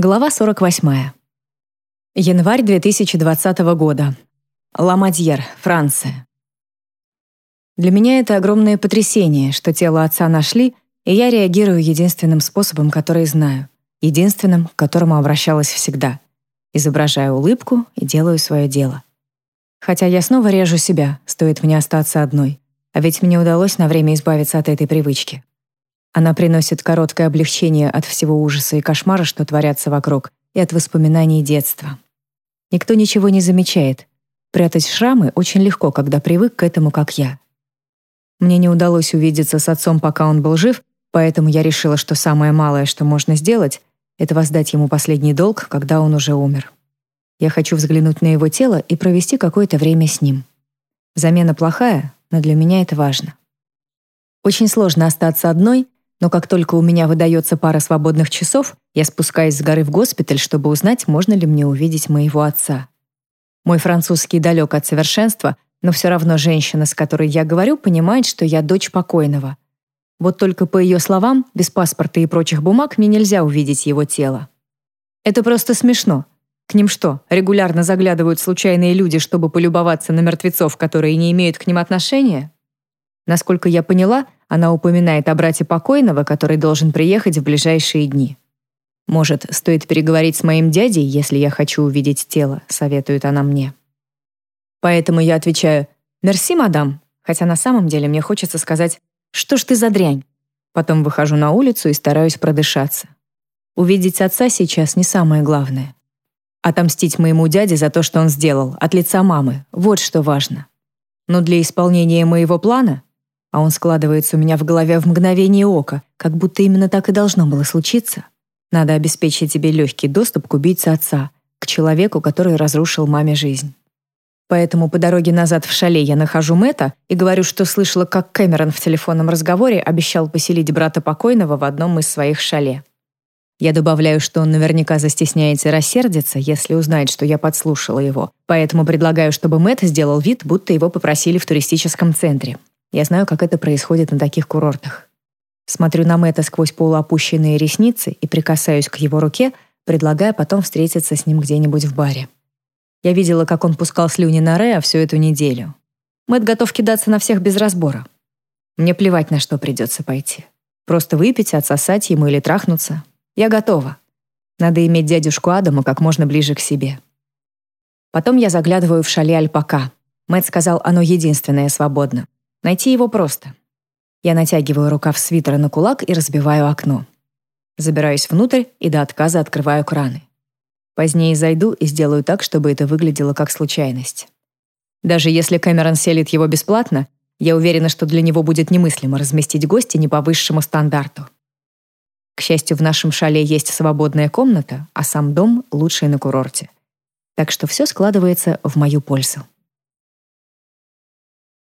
Глава 48. Январь 2020 года. Ламадьер, Франция. Для меня это огромное потрясение, что тело отца нашли, и я реагирую единственным способом, который знаю, единственным, к которому обращалась всегда. Изображаю улыбку и делаю свое дело. Хотя я снова режу себя, стоит мне остаться одной. А ведь мне удалось на время избавиться от этой привычки. Она приносит короткое облегчение от всего ужаса и кошмара, что творятся вокруг, и от воспоминаний детства. Никто ничего не замечает. Прятать шрамы очень легко, когда привык к этому, как я. Мне не удалось увидеться с отцом, пока он был жив, поэтому я решила, что самое малое, что можно сделать, это воздать ему последний долг, когда он уже умер. Я хочу взглянуть на его тело и провести какое-то время с ним. Замена плохая, но для меня это важно. Очень сложно остаться одной, но как только у меня выдается пара свободных часов, я спускаюсь с горы в госпиталь, чтобы узнать, можно ли мне увидеть моего отца. Мой французский далек от совершенства, но все равно женщина, с которой я говорю, понимает, что я дочь покойного. Вот только по ее словам, без паспорта и прочих бумаг мне нельзя увидеть его тело. Это просто смешно. К ним что, регулярно заглядывают случайные люди, чтобы полюбоваться на мертвецов, которые не имеют к ним отношения? Насколько я поняла, она упоминает о брате покойного, который должен приехать в ближайшие дни. «Может, стоит переговорить с моим дядей, если я хочу увидеть тело», — советует она мне. Поэтому я отвечаю «Мерси, мадам», хотя на самом деле мне хочется сказать «Что ж ты за дрянь?» Потом выхожу на улицу и стараюсь продышаться. Увидеть отца сейчас не самое главное. Отомстить моему дяде за то, что он сделал, от лица мамы, вот что важно. Но для исполнения моего плана а он складывается у меня в голове в мгновение ока, как будто именно так и должно было случиться. Надо обеспечить тебе легкий доступ к убийце отца, к человеку, который разрушил маме жизнь. Поэтому по дороге назад в шале я нахожу Мэтта и говорю, что слышала, как Кэмерон в телефонном разговоре обещал поселить брата покойного в одном из своих шале. Я добавляю, что он наверняка застесняется и рассердится, если узнает, что я подслушала его, поэтому предлагаю, чтобы Мэтт сделал вид, будто его попросили в туристическом центре. Я знаю, как это происходит на таких курортах. Смотрю на Мэтта сквозь полуопущенные ресницы и прикасаюсь к его руке, предлагая потом встретиться с ним где-нибудь в баре. Я видела, как он пускал слюни на Рея всю эту неделю. Мэтт готов кидаться на всех без разбора. Мне плевать, на что придется пойти. Просто выпить, отсосать ему или трахнуться. Я готова. Надо иметь дядюшку Адама как можно ближе к себе. Потом я заглядываю в шале Альпака. Мэтт сказал, оно единственное свободно. Найти его просто. Я натягиваю рукав свитера на кулак и разбиваю окно. Забираюсь внутрь и до отказа открываю краны. Позднее зайду и сделаю так, чтобы это выглядело как случайность. Даже если Кэмерон селит его бесплатно, я уверена, что для него будет немыслимо разместить гостя не по высшему стандарту. К счастью, в нашем шале есть свободная комната, а сам дом лучший на курорте. Так что все складывается в мою пользу.